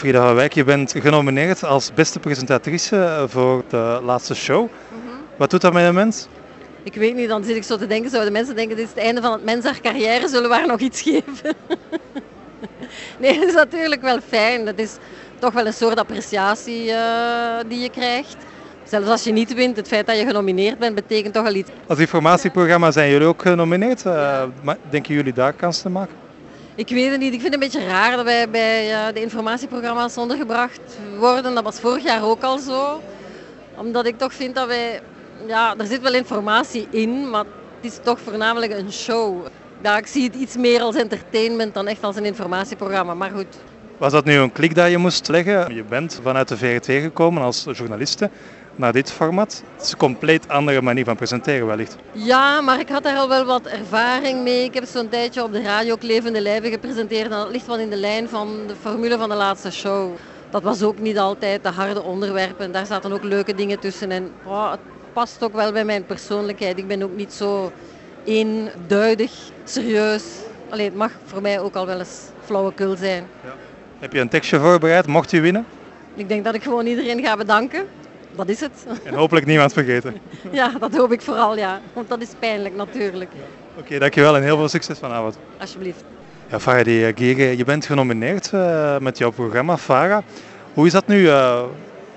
Frida van Wijk, je bent genomineerd als beste presentatrice voor de laatste show. Wat doet dat met een mens? Ik weet niet, dan zit ik zo te denken, zouden mensen denken, dit is het einde van het mens haar carrière, zullen we haar nog iets geven? nee, dat is natuurlijk wel fijn. Dat is toch wel een soort appreciatie eh, die je krijgt. Zelfs als je niet wint, het feit dat je genomineerd bent, betekent toch al iets. Als informatieprogramma zijn jullie ook genomineerd. Uh, maar denken jullie daar kans te maken? Ik weet het niet. Ik vind het een beetje raar dat wij bij de informatieprogramma's ondergebracht worden. Dat was vorig jaar ook al zo. Omdat ik toch vind dat wij... Ja, er zit wel informatie in, maar het is toch voornamelijk een show. Ja, ik zie het iets meer als entertainment dan echt als een informatieprogramma. Maar goed, was dat nu een klik dat je moest leggen? Je bent vanuit de VRT gekomen als journaliste naar dit format. Het is een compleet andere manier van presenteren wellicht. Ja, maar ik had daar al wel wat ervaring mee. Ik heb zo'n tijdje op de radio ook levende lijven gepresenteerd. En dat ligt wel in de lijn van de formule van de laatste show. Dat was ook niet altijd de harde onderwerpen. Daar zaten ook leuke dingen tussen. En oh, het past ook wel bij mijn persoonlijkheid. Ik ben ook niet zo eenduidig, serieus. Alleen het mag voor mij ook al wel eens flauwekul zijn. Ja. Heb je een tekstje voorbereid, mocht u winnen? Ik denk dat ik gewoon iedereen ga bedanken. Dat is het. En hopelijk niemand vergeten. ja, dat hoop ik vooral, ja. Want dat is pijnlijk natuurlijk. Oké, dankjewel en heel veel succes vanavond. Alsjeblieft. Ja, Farah Gege, je bent genomineerd uh, met jouw programma Farah. Hoe is dat nu uh,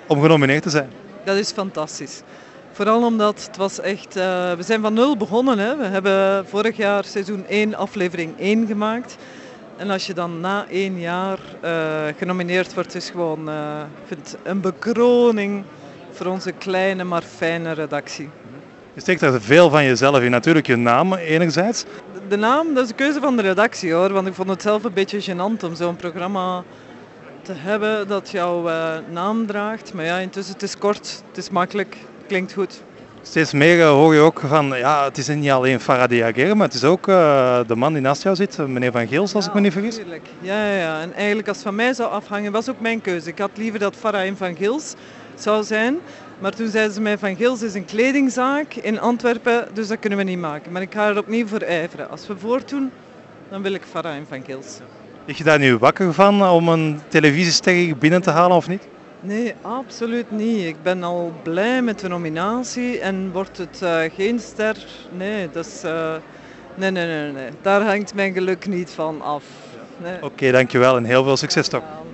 om genomineerd te zijn? Dat is fantastisch. Vooral omdat het was echt... Uh, we zijn van nul begonnen. Hè. We hebben vorig jaar seizoen 1 aflevering 1 gemaakt. En als je dan na één jaar uh, genomineerd wordt, is gewoon uh, vind een bekroning voor onze kleine maar fijne redactie. Je steekt er veel van jezelf in. Natuurlijk je naam enerzijds. De, naam, dat is de keuze van de redactie hoor. Want ik vond het zelf een beetje gênant om zo'n programma te hebben dat jouw uh, naam draagt. Maar ja, intussen het is kort, het is makkelijk, klinkt goed. Steeds meer eh, hoor je ook van, ja, het is niet alleen Faraday Agere, maar het is ook uh, de man die naast jou zit, meneer Van Geels, als ja, ik me niet vergis. Natuurlijk. Ja, ja, ja, en eigenlijk als het van mij zou afhangen, was ook mijn keuze. Ik had liever dat Farah Van Geels zou zijn. Maar toen zeiden ze mij Van Geels is een kledingzaak in Antwerpen, dus dat kunnen we niet maken. Maar ik ga er opnieuw voor ijveren. Als we voortdoen, dan wil ik Farah Van Geels. Lig je daar nu wakker van om een televisiester binnen te halen of niet? Nee, absoluut niet. Ik ben al blij met de nominatie en wordt het uh, geen ster. Nee, dat is, uh, nee, nee, nee, nee, daar hangt mijn geluk niet van af. Nee. Oké, okay, dankjewel en heel veel succes toch. Ja.